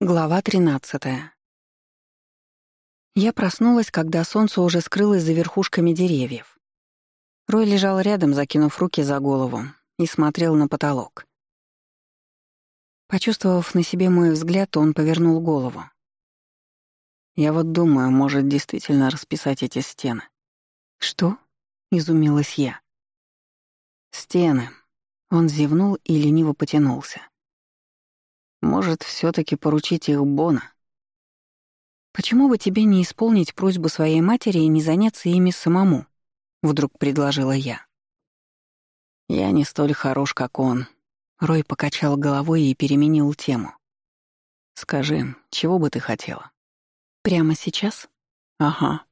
Глава 13. Я проснулась, когда солнце уже скрылось за верхушками деревьев. Рой лежал рядом, закинув руки за голову, и смотрел на потолок. Почувствовав на себе мой взгляд, он повернул голову. «Я вот думаю, может действительно расписать эти стены». «Что?» — изумилась я. «Стены». Он зевнул и лениво потянулся. Может, все таки поручить их Бона? «Почему бы тебе не исполнить просьбу своей матери и не заняться ими самому?» — вдруг предложила я. «Я не столь хорош, как он». Рой покачал головой и переменил тему. «Скажи, чего бы ты хотела?» «Прямо сейчас?» «Ага».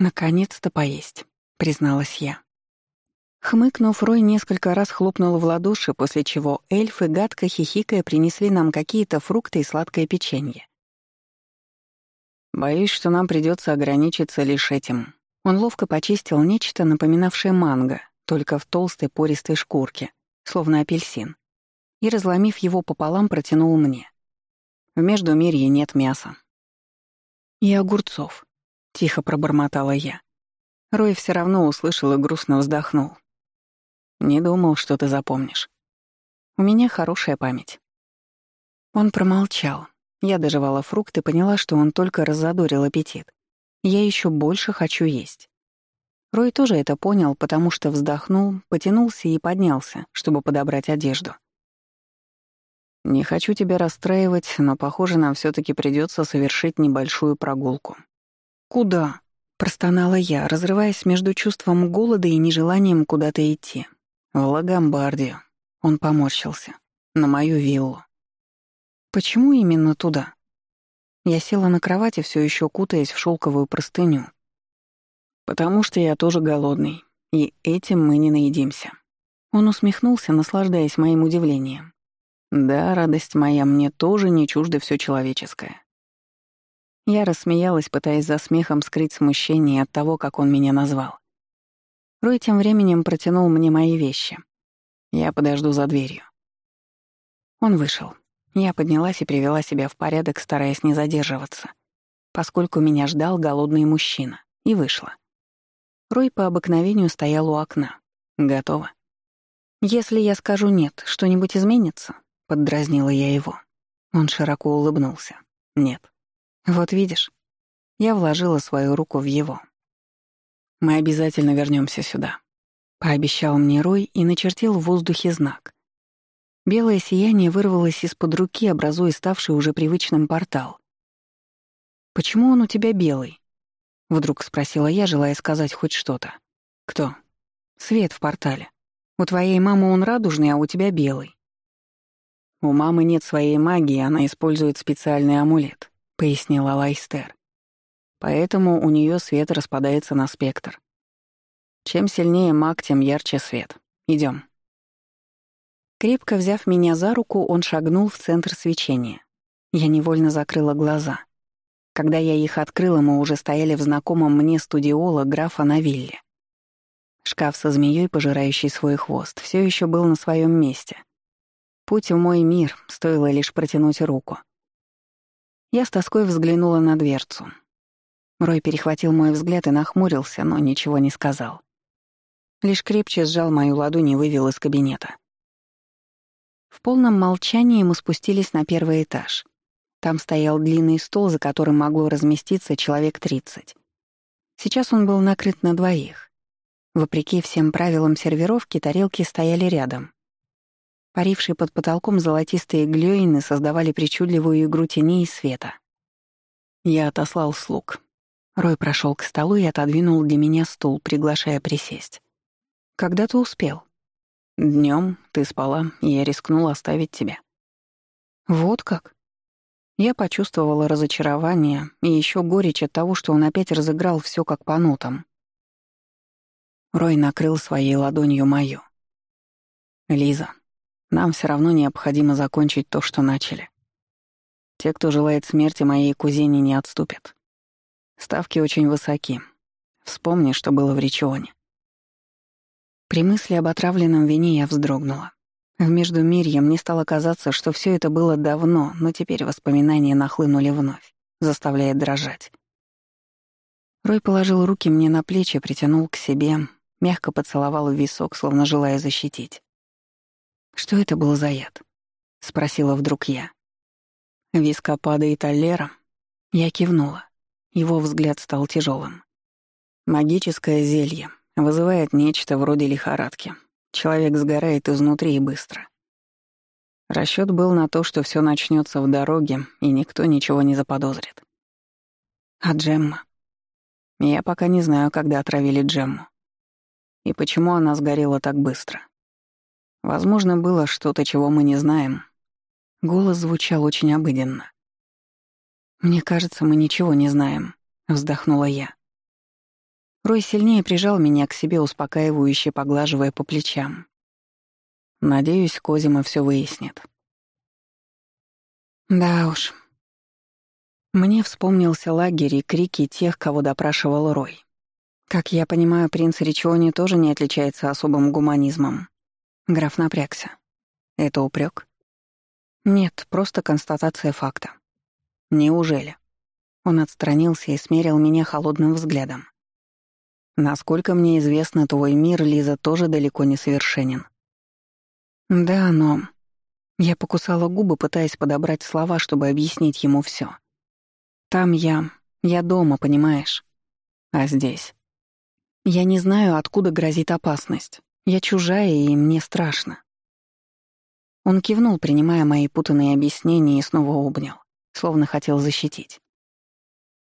«Наконец-то поесть», — призналась я. Хмыкнув, Рой несколько раз хлопнул в ладоши, после чего эльфы, гадко хихикая, принесли нам какие-то фрукты и сладкое печенье. «Боюсь, что нам придется ограничиться лишь этим». Он ловко почистил нечто, напоминавшее манго, только в толстой пористой шкурке, словно апельсин, и, разломив его пополам, протянул мне. В Междумирье нет мяса. «И огурцов», — тихо пробормотала я. Рой все равно услышал и грустно вздохнул. Не думал, что ты запомнишь. У меня хорошая память. Он промолчал. Я доживала фрукты, поняла, что он только раззадорил аппетит. Я еще больше хочу есть. Рой тоже это понял, потому что вздохнул, потянулся и поднялся, чтобы подобрать одежду. «Не хочу тебя расстраивать, но, похоже, нам все таки придется совершить небольшую прогулку». «Куда?» — простонала я, разрываясь между чувством голода и нежеланием куда-то идти. В Лагомбардию. Он поморщился. На мою виллу. Почему именно туда? Я села на кровати, все еще кутаясь в шелковую простыню. Потому что я тоже голодный, и этим мы не наедимся. Он усмехнулся, наслаждаясь моим удивлением. Да, радость моя, мне тоже не чуждо все человеческое. Я рассмеялась, пытаясь за смехом скрыть смущение от того, как он меня назвал. Рой тем временем протянул мне мои вещи. Я подожду за дверью. Он вышел. Я поднялась и привела себя в порядок, стараясь не задерживаться, поскольку меня ждал голодный мужчина, и вышла. Рой по обыкновению стоял у окна. Готово. «Если я скажу «нет», что-нибудь изменится?» — поддразнила я его. Он широко улыбнулся. «Нет». «Вот видишь». Я вложила свою руку в его. Мы обязательно вернемся сюда», — пообещал мне Рой и начертил в воздухе знак. Белое сияние вырвалось из-под руки, образуя ставший уже привычным портал. «Почему он у тебя белый?» — вдруг спросила я, желая сказать хоть что-то. «Кто?» «Свет в портале. У твоей мамы он радужный, а у тебя белый». «У мамы нет своей магии, она использует специальный амулет», — пояснила Лайстер. Поэтому у нее свет распадается на спектр. Чем сильнее маг, тем ярче свет. Идем. Крепко взяв меня за руку, он шагнул в центр свечения. Я невольно закрыла глаза. Когда я их открыла, мы уже стояли в знакомом мне студиола графа на вилле. Шкаф со змеей, пожирающий свой хвост, все еще был на своем месте. Путь в мой мир, стоило лишь протянуть руку. Я с тоской взглянула на дверцу. Рой перехватил мой взгляд и нахмурился, но ничего не сказал. Лишь крепче сжал мою ладонь и вывел из кабинета. В полном молчании мы спустились на первый этаж. Там стоял длинный стол, за которым могло разместиться человек тридцать. Сейчас он был накрыт на двоих. Вопреки всем правилам сервировки, тарелки стояли рядом. Парившие под потолком золотистые глёины создавали причудливую игру теней и света. Я отослал слуг, Рой прошел к столу и отодвинул для меня стул, приглашая присесть. «Когда ты успел?» Днем ты спала, и я рискнул оставить тебя». «Вот как?» Я почувствовала разочарование и еще горечь от того, что он опять разыграл все как по нотам. Рой накрыл своей ладонью мою. «Лиза, нам все равно необходимо закончить то, что начали. Те, кто желает смерти моей кузине, не отступят. Ставки очень высоки. Вспомни, что было в Ричионе. При мысли об отравленном вине я вздрогнула. В Междумирье мне стало казаться, что все это было давно, но теперь воспоминания нахлынули вновь, заставляя дрожать. Рой положил руки мне на плечи, притянул к себе, мягко поцеловал в висок, словно желая защитить. «Что это был за яд?» — спросила вдруг я. «Вископада и толлера?» Я кивнула. Его взгляд стал тяжелым. «Магическое зелье вызывает нечто вроде лихорадки. Человек сгорает изнутри и быстро. Расчет был на то, что все начнется в дороге, и никто ничего не заподозрит. А Джемма? Я пока не знаю, когда отравили Джемму. И почему она сгорела так быстро. Возможно, было что-то, чего мы не знаем. Голос звучал очень обыденно. «Мне кажется, мы ничего не знаем», — вздохнула я. Рой сильнее прижал меня к себе, успокаивающе поглаживая по плечам. Надеюсь, Козима все выяснит. Да уж. Мне вспомнился лагерь и крики тех, кого допрашивал Рой. Как я понимаю, принц Ричони тоже не отличается особым гуманизмом. Граф напрягся. Это упрек? Нет, просто констатация факта. Неужели? Он отстранился и смерил меня холодным взглядом. Насколько мне известно, твой мир, Лиза, тоже далеко не совершенен. Да, но... Я покусала губы, пытаясь подобрать слова, чтобы объяснить ему все. Там я... Я дома, понимаешь? А здесь? Я не знаю, откуда грозит опасность. Я чужая, и мне страшно. Он кивнул, принимая мои путанные объяснения, и снова обнял, словно хотел защитить.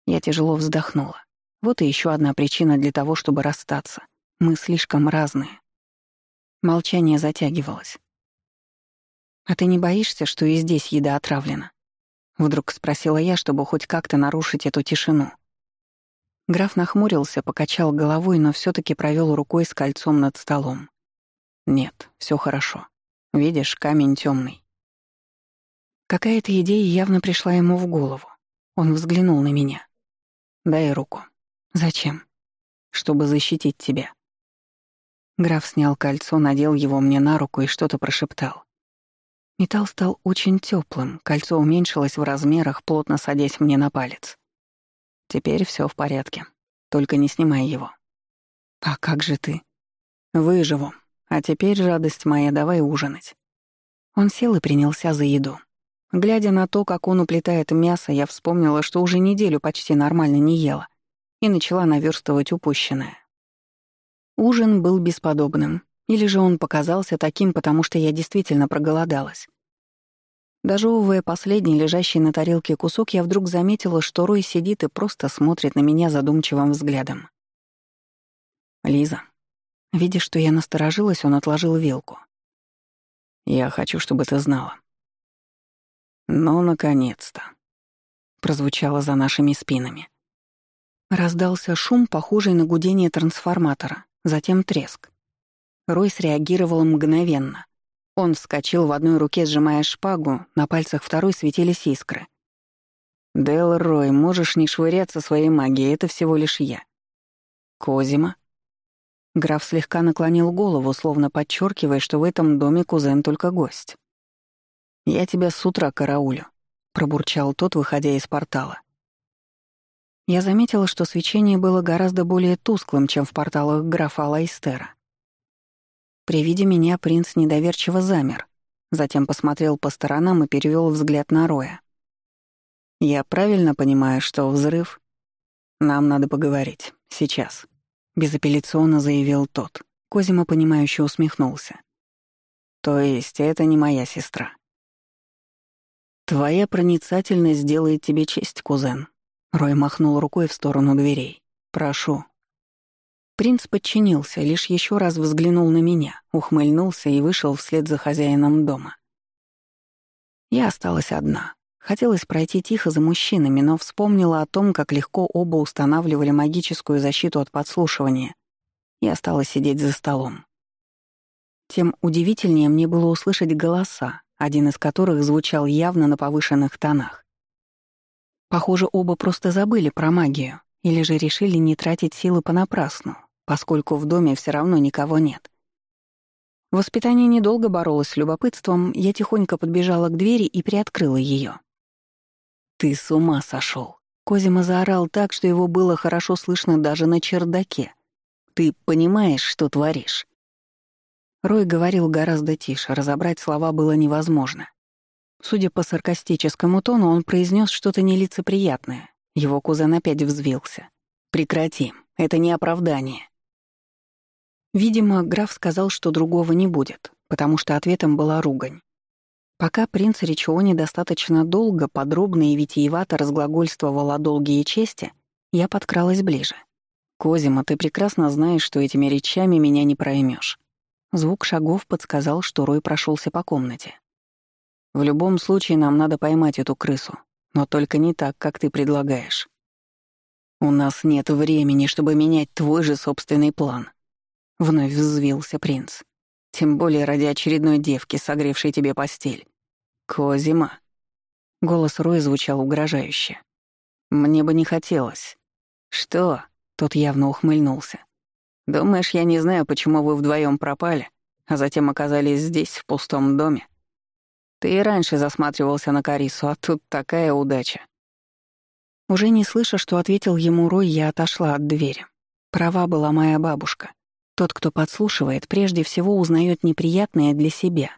Я тяжело вздохнула. Вот и еще одна причина для того, чтобы расстаться. Мы слишком разные. Молчание затягивалось. «А ты не боишься, что и здесь еда отравлена?» Вдруг спросила я, чтобы хоть как-то нарушить эту тишину. Граф нахмурился, покачал головой, но все таки провел рукой с кольцом над столом. «Нет, все хорошо. Видишь, камень темный. Какая-то идея явно пришла ему в голову. Он взглянул на меня. «Дай руку». «Зачем?» «Чтобы защитить тебя». Граф снял кольцо, надел его мне на руку и что-то прошептал. Металл стал очень теплым, кольцо уменьшилось в размерах, плотно садясь мне на палец. Теперь все в порядке, только не снимай его. «А как же ты?» «Выживу. А теперь, радость моя, давай ужинать». Он сел и принялся за еду. Глядя на то, как он уплетает мясо, я вспомнила, что уже неделю почти нормально не ела и начала наверстывать упущенное. Ужин был бесподобным, или же он показался таким, потому что я действительно проголодалась. Дожевывая последний лежащий на тарелке кусок, я вдруг заметила, что Рой сидит и просто смотрит на меня задумчивым взглядом. «Лиза». Видя, что я насторожилась, он отложил вилку. «Я хочу, чтобы ты знала». «Ну, наконец-то», — прозвучало за нашими спинами. Раздался шум, похожий на гудение трансформатора, затем треск. Рой среагировал мгновенно. Он вскочил в одной руке, сжимая шпагу, на пальцах второй светились искры. «Дэл Рой, можешь не швыряться своей магией, это всего лишь я». «Козима?» Граф слегка наклонил голову, словно подчеркивая, что в этом доме кузен только гость. «Я тебя с утра караулю», — пробурчал тот, выходя из портала. Я заметила, что свечение было гораздо более тусклым, чем в порталах графа Лайстера. При виде меня принц недоверчиво замер, затем посмотрел по сторонам и перевел взгляд на Роя. «Я правильно понимаю, что взрыв? Нам надо поговорить. Сейчас», — безапелляционно заявил тот. Козима, понимающе усмехнулся. «То есть это не моя сестра?» «Твоя проницательность сделает тебе честь, кузен», Рой махнул рукой в сторону дверей. «Прошу». Принц подчинился, лишь еще раз взглянул на меня, ухмыльнулся и вышел вслед за хозяином дома. Я осталась одна. Хотелось пройти тихо за мужчинами, но вспомнила о том, как легко оба устанавливали магическую защиту от подслушивания, и осталась сидеть за столом. Тем удивительнее мне было услышать голоса, один из которых звучал явно на повышенных тонах. Похоже, оба просто забыли про магию или же решили не тратить силы понапрасну, поскольку в доме все равно никого нет. Воспитание недолго боролось с любопытством, я тихонько подбежала к двери и приоткрыла ее. «Ты с ума сошел! Козима заорал так, что его было хорошо слышно даже на чердаке. «Ты понимаешь, что творишь?» Рой говорил гораздо тише, разобрать слова было невозможно. Судя по саркастическому тону, он произнес что-то нелицеприятное. Его кузен опять взвился. «Прекрати, это не оправдание». Видимо, граф сказал, что другого не будет, потому что ответом была ругань. Пока принц Ричиони достаточно долго, подробно и витиевато разглагольствовал о долге и чести, я подкралась ближе. «Козима, ты прекрасно знаешь, что этими речами меня не проймешь. Звук шагов подсказал, что Рой прошелся по комнате. «В любом случае нам надо поймать эту крысу, но только не так, как ты предлагаешь. У нас нет времени, чтобы менять твой же собственный план», — вновь взвился принц. Тем более ради очередной девки, согревшей тебе постель. Козима. Голос Роя звучал угрожающе. Мне бы не хотелось. Что? Тот явно ухмыльнулся. Думаешь, я не знаю, почему вы вдвоем пропали, а затем оказались здесь, в пустом доме? Ты и раньше засматривался на Карису, а тут такая удача. Уже не слыша, что ответил ему Рой, я отошла от двери. Права была моя бабушка. Тот, кто подслушивает, прежде всего узнает неприятное для себя.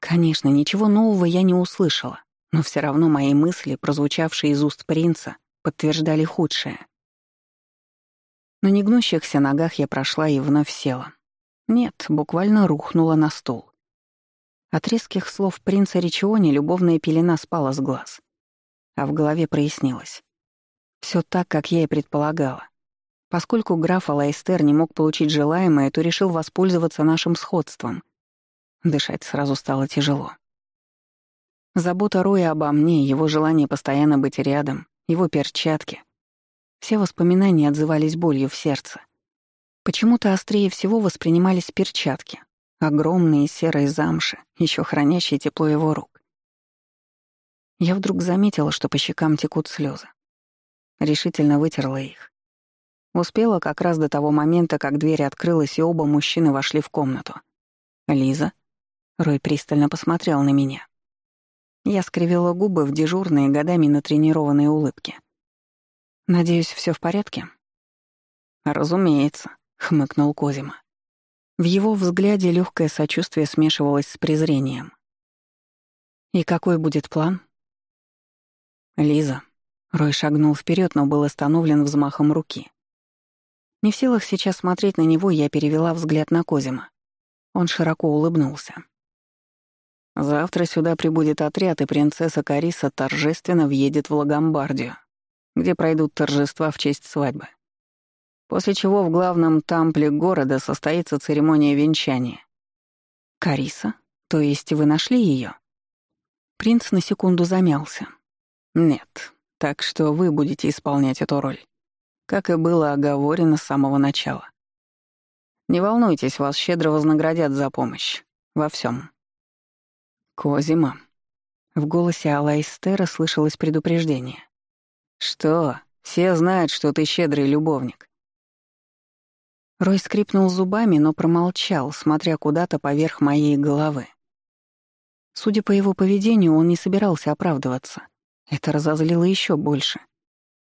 Конечно, ничего нового я не услышала, но все равно мои мысли, прозвучавшие из уст принца, подтверждали худшее. На негнущихся ногах я прошла и вновь села. Нет, буквально рухнула на стул. От резких слов принца Ричиони любовная пелена спала с глаз. А в голове прояснилось. Все так, как я и предполагала. Поскольку граф Алайстер не мог получить желаемое, то решил воспользоваться нашим сходством. Дышать сразу стало тяжело. Забота Роя обо мне, его желание постоянно быть рядом, его перчатки. Все воспоминания отзывались болью в сердце. Почему-то острее всего воспринимались перчатки, огромные серые замши, еще хранящие тепло его рук. Я вдруг заметила, что по щекам текут слезы. Решительно вытерла их. Успела как раз до того момента, как дверь открылась, и оба мужчины вошли в комнату. «Лиза?» Рой пристально посмотрел на меня. Я скривила губы в дежурные, годами натренированные улыбки. «Надеюсь, все в порядке?» «Разумеется», — хмыкнул Козима. В его взгляде легкое сочувствие смешивалось с презрением. «И какой будет план?» «Лиза». Рой шагнул вперед, но был остановлен взмахом руки. Не в силах сейчас смотреть на него, я перевела взгляд на Козима. Он широко улыбнулся. «Завтра сюда прибудет отряд, и принцесса Кариса торжественно въедет в Лагомбардию, где пройдут торжества в честь свадьбы. После чего в главном тампле города состоится церемония венчания. «Кариса? То есть вы нашли ее? Принц на секунду замялся. «Нет, так что вы будете исполнять эту роль как и было оговорено с самого начала. Не волнуйтесь, вас щедро вознаградят за помощь. Во всем. Козима. В голосе Алайстера слышалось предупреждение. «Что? Все знают, что ты щедрый любовник». Рой скрипнул зубами, но промолчал, смотря куда-то поверх моей головы. Судя по его поведению, он не собирался оправдываться. Это разозлило еще больше.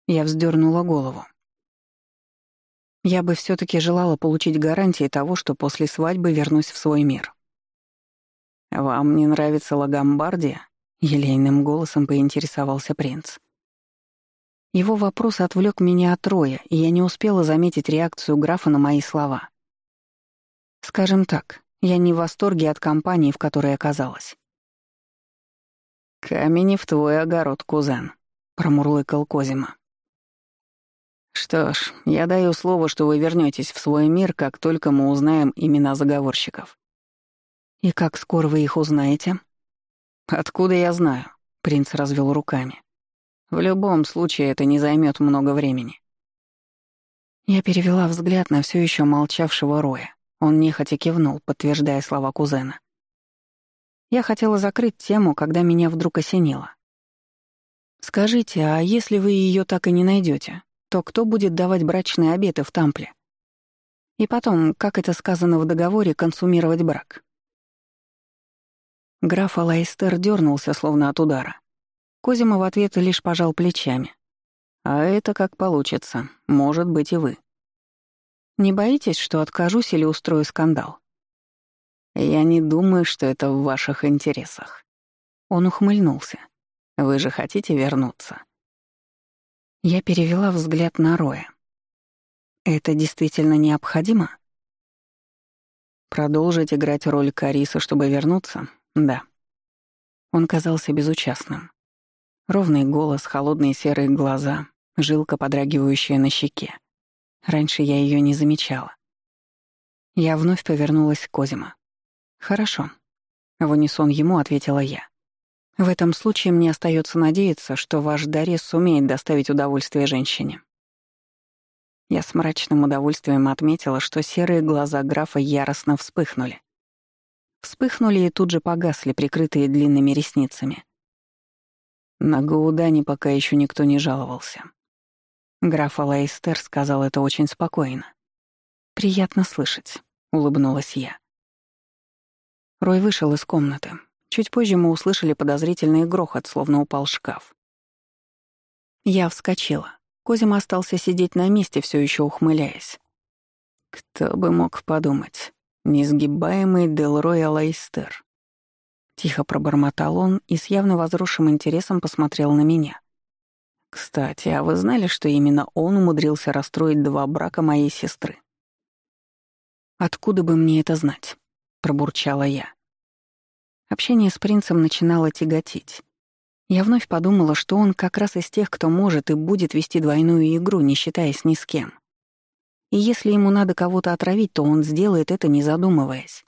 Я вздернула голову. Я бы все таки желала получить гарантии того, что после свадьбы вернусь в свой мир. «Вам не нравится Лагомбардия?» — елейным голосом поинтересовался принц. Его вопрос отвлек меня от Роя, и я не успела заметить реакцию графа на мои слова. Скажем так, я не в восторге от компании, в которой оказалась. «Камень в твой огород, кузен», — промурлыкал Козима. Что ж, я даю слово, что вы вернетесь в свой мир, как только мы узнаем имена заговорщиков. И как скоро вы их узнаете? Откуда я знаю? Принц развел руками. В любом случае это не займет много времени. Я перевела взгляд на все еще молчавшего Роя. Он нехотя кивнул, подтверждая слова кузена. Я хотела закрыть тему, когда меня вдруг осенило. «Скажите, а если вы ее так и не найдете, то кто будет давать брачные обеты в Тампле? И потом, как это сказано в договоре, консумировать брак? Граф Алайстер дернулся, словно от удара. Козима в ответ лишь пожал плечами. «А это как получится. Может быть и вы». «Не боитесь, что откажусь или устрою скандал?» «Я не думаю, что это в ваших интересах». Он ухмыльнулся. «Вы же хотите вернуться?» Я перевела взгляд на Роя. «Это действительно необходимо?» «Продолжить играть роль Кариса, чтобы вернуться? Да». Он казался безучастным. Ровный голос, холодные серые глаза, жилка, подрагивающая на щеке. Раньше я ее не замечала. Я вновь повернулась к Козима. «Хорошо». В унисон ему ответила я. «В этом случае мне остается надеяться, что ваш Дарес сумеет доставить удовольствие женщине». Я с мрачным удовольствием отметила, что серые глаза графа яростно вспыхнули. Вспыхнули и тут же погасли, прикрытые длинными ресницами. На Гаудане пока еще никто не жаловался. Граф Алайстер сказал это очень спокойно. «Приятно слышать», — улыбнулась я. Рой вышел из комнаты. Чуть позже мы услышали подозрительный грохот, словно упал шкаф. Я вскочила. Козим остался сидеть на месте, все еще ухмыляясь. Кто бы мог подумать, несгибаемый Делрой Алайстер. Тихо пробормотал он и с явно возросшим интересом посмотрел на меня. «Кстати, а вы знали, что именно он умудрился расстроить два брака моей сестры?» «Откуда бы мне это знать?» — пробурчала я. Общение с принцем начинало тяготить. Я вновь подумала, что он как раз из тех, кто может и будет вести двойную игру, не считаясь ни с кем. И если ему надо кого-то отравить, то он сделает это, не задумываясь.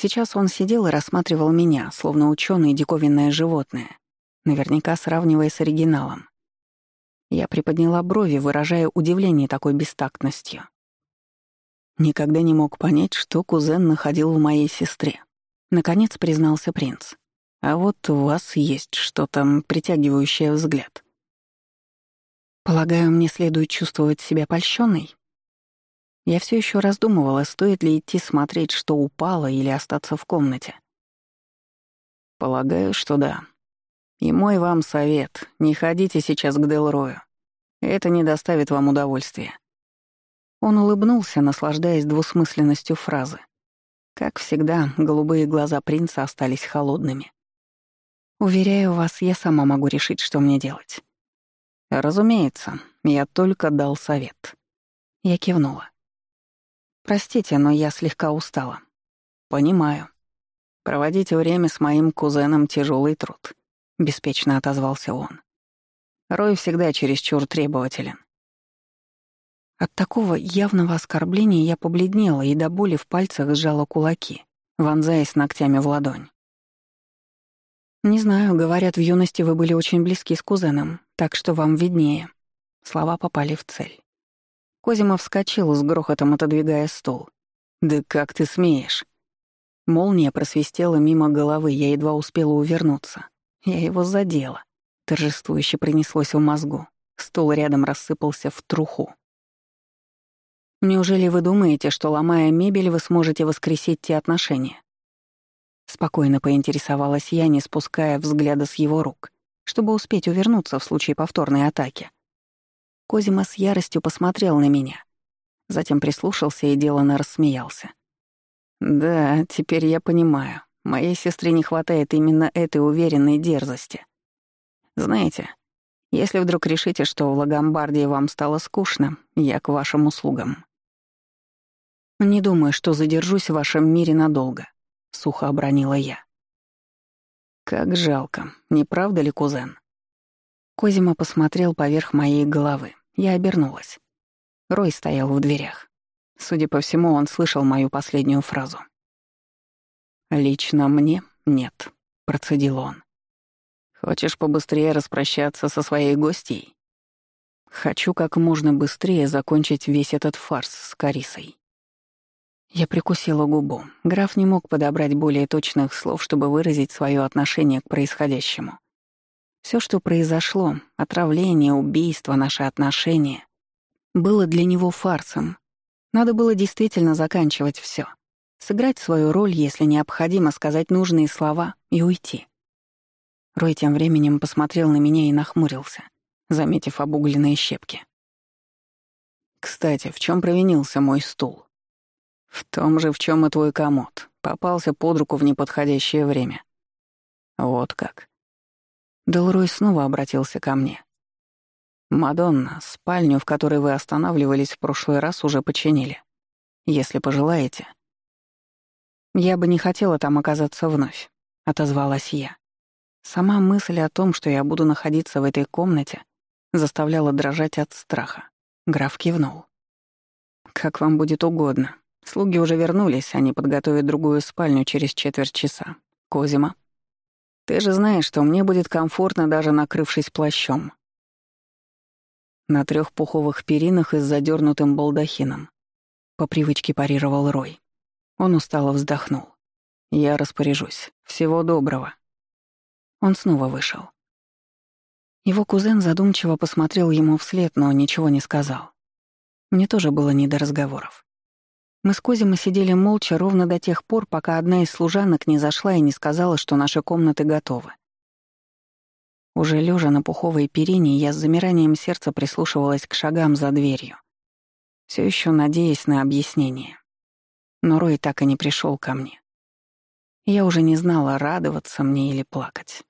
Сейчас он сидел и рассматривал меня, словно ученый диковинное животное, наверняка сравнивая с оригиналом. Я приподняла брови, выражая удивление такой бестактностью. Никогда не мог понять, что кузен находил в моей сестре. Наконец признался принц. А вот у вас есть что-то притягивающее взгляд. Полагаю, мне следует чувствовать себя польщенной? Я все еще раздумывала, стоит ли идти смотреть, что упало, или остаться в комнате. Полагаю, что да. И мой вам совет — не ходите сейчас к Делрою. Это не доставит вам удовольствия. Он улыбнулся, наслаждаясь двусмысленностью фразы. Как всегда, голубые глаза принца остались холодными. «Уверяю вас, я сама могу решить, что мне делать». «Разумеется, я только дал совет». Я кивнула. Простите, но я слегка устала. Понимаю. Проводить время с моим кузеном — тяжелый труд. Беспечно отозвался он. Рой всегда чересчур требователен. От такого явного оскорбления я побледнела и до боли в пальцах сжала кулаки, вонзаясь ногтями в ладонь. «Не знаю, говорят, в юности вы были очень близки с кузеном, так что вам виднее». Слова попали в цель. Козимов вскочил с грохотом, отодвигая стол. «Да как ты смеешь?» Молния просвистела мимо головы, я едва успела увернуться. Я его задела. Торжествующе принеслось в мозгу. Стол рядом рассыпался в труху. «Неужели вы думаете, что, ломая мебель, вы сможете воскресить те отношения?» Спокойно поинтересовалась я, не спуская взгляда с его рук, чтобы успеть увернуться в случае повторной атаки. Козима с яростью посмотрел на меня. Затем прислушался и деланно рассмеялся. «Да, теперь я понимаю. Моей сестре не хватает именно этой уверенной дерзости. Знаете, если вдруг решите, что в Лагомбардии вам стало скучно, я к вашим услугам». «Не думаю, что задержусь в вашем мире надолго», — сухо обронила я. «Как жалко, не правда ли, кузен?» Козима посмотрел поверх моей головы. Я обернулась. Рой стоял в дверях. Судя по всему, он слышал мою последнюю фразу. «Лично мне нет», — процедил он. «Хочешь побыстрее распрощаться со своей гостьей?» «Хочу как можно быстрее закончить весь этот фарс с Карисой». Я прикусила губу. Граф не мог подобрать более точных слов, чтобы выразить свое отношение к происходящему. Все, что произошло, отравление, убийство, наши отношения, было для него фарсом. Надо было действительно заканчивать все. Сыграть свою роль, если необходимо, сказать нужные слова и уйти. Рой тем временем посмотрел на меня и нахмурился, заметив обугленные щепки. «Кстати, в чем провинился мой стул?» «В том же, в чем и твой комод. Попался под руку в неподходящее время». «Вот как». Делрой снова обратился ко мне. «Мадонна, спальню, в которой вы останавливались в прошлый раз, уже починили. Если пожелаете». «Я бы не хотела там оказаться вновь», — отозвалась я. Сама мысль о том, что я буду находиться в этой комнате, заставляла дрожать от страха. Граф кивнул. «Как вам будет угодно. Слуги уже вернулись, они подготовят другую спальню через четверть часа. Козима, ты же знаешь, что мне будет комфортно, даже накрывшись плащом на трех пуховых перинах и с задернутым балдахином. По привычке парировал Рой. Он устало вздохнул. «Я распоряжусь. Всего доброго». Он снова вышел. Его кузен задумчиво посмотрел ему вслед, но ничего не сказал. Мне тоже было не до разговоров. Мы с Козима сидели молча ровно до тех пор, пока одна из служанок не зашла и не сказала, что наши комнаты готовы. Уже лежа на пуховой перине, я с замиранием сердца прислушивалась к шагам за дверью, все еще надеясь на объяснение. Но Рой так и не пришел ко мне. Я уже не знала, радоваться мне или плакать.